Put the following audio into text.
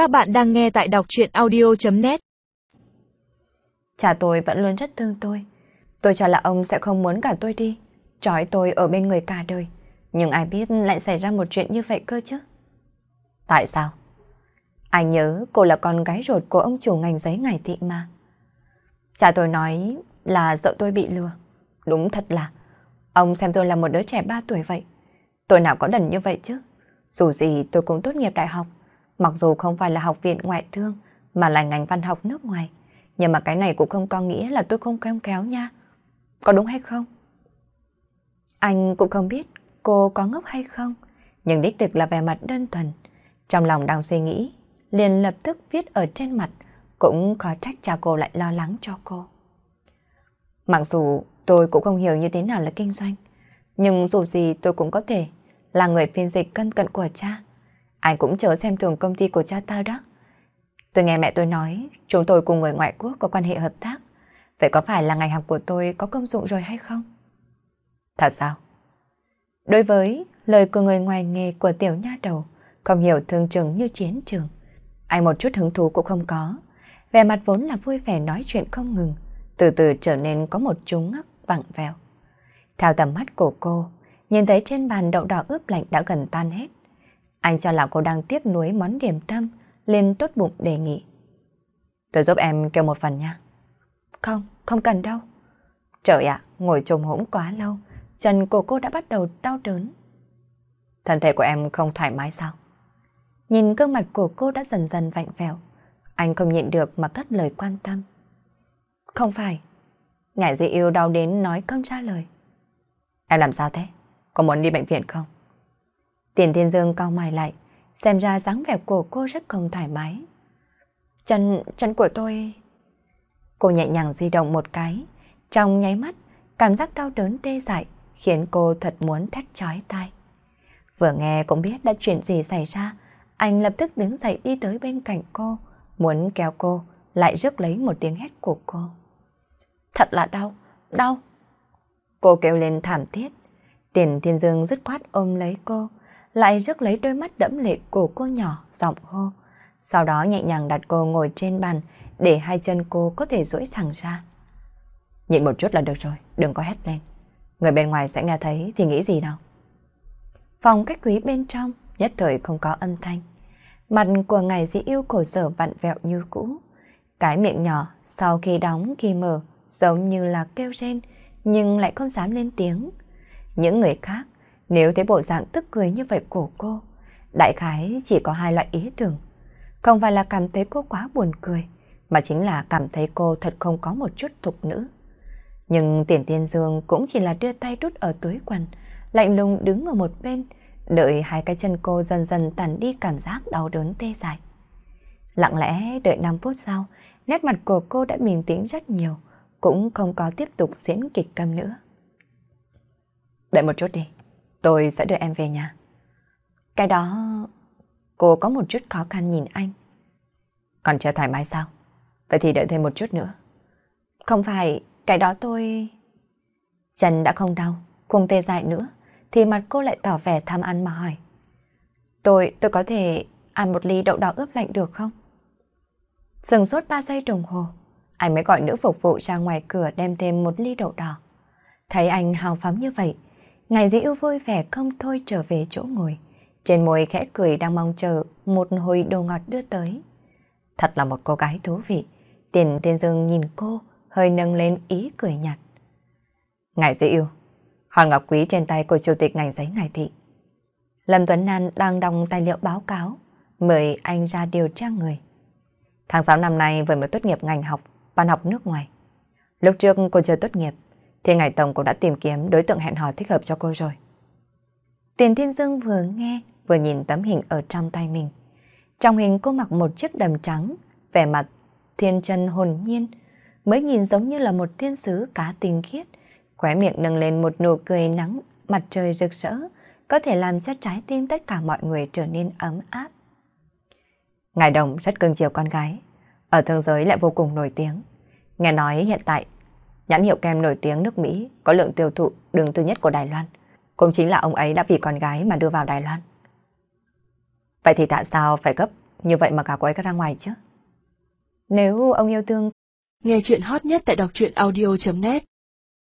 Các bạn đang nghe tại đọc chuyện audio.net Cha tôi vẫn luôn rất thương tôi. Tôi cho là ông sẽ không muốn cả tôi đi, trói tôi ở bên người cả đời. Nhưng ai biết lại xảy ra một chuyện như vậy cơ chứ? Tại sao? Anh nhớ cô là con gái ruột của ông chủ ngành giấy ngài thị mà. Cha tôi nói là sợ tôi bị lừa. Đúng thật là, ông xem tôi là một đứa trẻ 3 tuổi vậy. Tôi nào có đần như vậy chứ? Dù gì tôi cũng tốt nghiệp đại học, mặc dù không phải là học viện ngoại thương, mà là ngành văn học nước ngoài. Nhưng mà cái này cũng không có nghĩa là tôi không kém kéo nha. Có đúng hay không? Anh cũng không biết cô có ngốc hay không, nhưng đích thực là vẻ mặt đơn thuần. Trong lòng đang suy nghĩ, liền lập tức viết ở trên mặt, cũng khó trách cha cô lại lo lắng cho cô. Mặc dù tôi cũng không hiểu như thế nào là kinh doanh, nhưng dù gì tôi cũng có thể là người phiên dịch cân cận của cha. Anh cũng chớ xem thường công ty của cha tao đó. Tôi nghe mẹ tôi nói, chúng tôi cùng người ngoại quốc có quan hệ hợp tác. Vậy có phải là ngành học của tôi có công dụng rồi hay không? Thật sao? Đối với lời của người ngoài nghề của tiểu nha đầu, không hiểu thương trường như chiến trường. Anh một chút hứng thú cũng không có. Vẻ mặt vốn là vui vẻ nói chuyện không ngừng, từ từ trở nên có một chúng ngắc vặn vẹo. Theo tầm mắt của cô, nhìn thấy trên bàn đậu đỏ ướp lạnh đã gần tan hết. Anh cho là cô đang tiếc nuối món điểm tâm, liền tốt bụng đề nghị. Tôi giúp em kêu một phần nha. Không, không cần đâu. Trời ạ, ngồi trồm hỗn quá lâu, chân của cô đã bắt đầu đau đớn. Thân thể của em không thoải mái sao? Nhìn gương mặt của cô đã dần dần vạnh vẹo, anh không nhịn được mà cất lời quan tâm. Không phải, ngại dị yêu đau đến nói không trả lời. Em làm sao thế? Có muốn đi bệnh viện không? Tiền Thiên Dương cau mày lại, xem ra dáng vẻ của cô rất không thoải mái. Chân, chân của tôi... Cô nhẹ nhàng di động một cái, trong nháy mắt, cảm giác đau đớn tê dại khiến cô thật muốn thét chói tai. Vừa nghe cũng biết đã chuyện gì xảy ra, anh lập tức đứng dậy đi tới bên cạnh cô, muốn kéo cô, lại rước lấy một tiếng hét của cô. Thật là đau, đau. Cô kêu lên thảm thiết. Tiền Thiên Dương dứt khoát ôm lấy cô, lại rước lấy đôi mắt đẫm lệ của cô nhỏ, giọng hô. Sau đó nhẹ nhàng đặt cô ngồi trên bàn để hai chân cô có thể duỗi thẳng ra. Nhịn một chút là được rồi, đừng có hét lên. Người bên ngoài sẽ nghe thấy thì nghĩ gì đâu Phòng cách quý bên trong nhất thời không có âm thanh. Mặt của ngài dĩ yêu khổ sở vặn vẹo như cũ. Cái miệng nhỏ sau khi đóng khi mở giống như là kêu rên nhưng lại không dám lên tiếng. Những người khác nếu thấy bộ dạng tức cười như vậy của cô, đại khái chỉ có hai loại ý tưởng. Không phải là cảm thấy cô quá buồn cười, mà chính là cảm thấy cô thật không có một chút thục nữ. Nhưng tiền tiên dương cũng chỉ là đưa tay đút ở túi quần, lạnh lùng đứng ở một bên, đợi hai cái chân cô dần dần tàn đi cảm giác đau đớn tê dại. Lặng lẽ đợi 5 phút sau, nét mặt của cô đã bình tĩnh rất nhiều, cũng không có tiếp tục diễn kịch câm nữa. Đợi một chút đi, tôi sẽ đưa em về nhà. Cái đó... Cô có một chút khó khăn nhìn anh. Còn chưa thoải mái sao? Vậy thì đợi thêm một chút nữa. Không phải, cái đó tôi... Chân đã không đau, không tê dại nữa, thì mặt cô lại tỏ vẻ tham ăn mà hỏi. Tôi, tôi có thể ăn một ly đậu đỏ ướp lạnh được không? Dừng suốt 3 giây đồng hồ, anh mới gọi nữ phục vụ ra ngoài cửa đem thêm một ly đậu đỏ. Thấy anh hào phóng như vậy, ngày dĩ yêu vui vẻ không thôi trở về chỗ ngồi. Trên môi khẽ cười đang mong chờ một hồi đồ ngọt đưa tới. Thật là một cô gái thú vị. Tiền tiên dương nhìn cô, hơi nâng lên ý cười nhạt. Ngài dễ yêu, hòn ngọc quý trên tay của chủ tịch ngành giấy ngài thị. Lâm Tuấn Nan đang đọc tài liệu báo cáo, mời anh ra điều tra người. Tháng 6 năm nay vừa mới tốt nghiệp ngành học, văn học nước ngoài. Lúc trước cô chưa tốt nghiệp, thì ngài tổng cũng đã tìm kiếm đối tượng hẹn hò thích hợp cho cô rồi. Tiền Thiên Dương vừa nghe, vừa nhìn tấm hình ở trong tay mình. Trong hình cô mặc một chiếc đầm trắng, vẻ mặt thiên chân hồn nhiên, mới nhìn giống như là một thiên sứ cá tinh khiết, khóe miệng nâng lên một nụ cười nắng, mặt trời rực rỡ, có thể làm cho trái tim tất cả mọi người trở nên ấm áp. Ngài Đồng rất cưng chiều con gái, ở thương giới lại vô cùng nổi tiếng. Nghe nói hiện tại, nhãn hiệu kem nổi tiếng nước Mỹ, có lượng tiêu thụ đường thứ nhất của Đài Loan. Cũng chính là ông ấy đã vì con gái mà đưa vào Đài Loan. Vậy thì tại sao phải gấp như vậy mà cả cô ấy ra ngoài chứ. Nếu ông yêu thương... Nghe chuyện hot nhất tại đọc truyện audio.net